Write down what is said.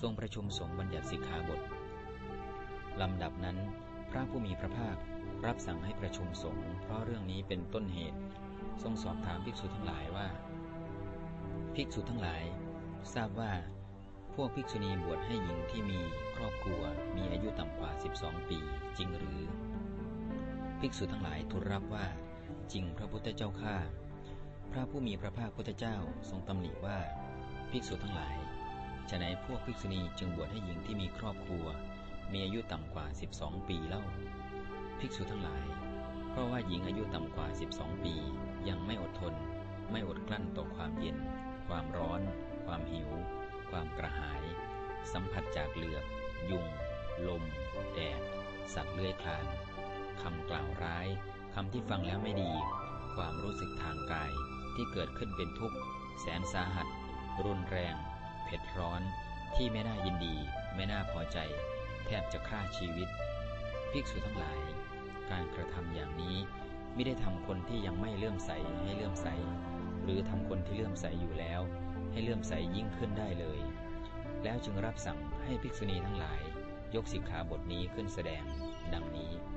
ทรงประชุมสงฆ์บัญญัติสิกขาบทลำดับนั้น พระผู้มีพระภาครับสั่งให้ประชุมสงฆ์เพราะเรื่องนี้เป็นต้นเหตุ ทรงสอบถามภิกษุทั้งหลายว่า ภิกษุทั้งหลาย ทราบว่า พวกภิกษุณีบวชให้หญิงที่มีครอบครัวมีอายุต่ำกว่า 12 ปีจริงหรือ ภิกษุทั้งหลายทูลรับว่า จริงพระพุทธเจ้าข้าพระผู้มีพระภาคพุทธเจ้าทรงตำหนิว่า ภิกษุทั้งหลาย ฉะไหนพวกภิกษุณีจึงบวชให้หญิงที่มีครอบครัว มีอายุต่ำกว่า 12 ปีเล่า ภิกษุทั้งหลาย เพราะว่าหญิงอายุต่ำกว่า 12 ปี ยังไม่อดทน ไม่อดกลั้นต่อความเย็น ความร้อน ความหิว ความกระหาย สัมผัสจากเหลือบ ยุง ลม แดด สัตว์เลื้อยคลานคำกล่าวร้ายคำที่ฟังแล้วไม่ดี ความรู้สึกทางกายที่เกิดขึ้นเป็นทุกข์ แสนสาหัส รุนแรง เผ็ดร้อนที่ไม่น่ายินดี ไม่น่าพอใจ แทบจะฆ่าชีวิต ภิกษุทั้งหลาย การกระทำอย่างนี้ไม่ได้ทำคนที่ยังไม่เลื่อมใสให้เลื่อมใส หรือทำคนที่เลื่อมใสอยู่แล้ว ให้เลื่อมใสยิ่งขึ้นได้เลย แล้วจึงรับสั่งให้ภิกษุณีทั้งหลาย ยกสิกขาบทนี้ขึ้นแสดง ดังนี้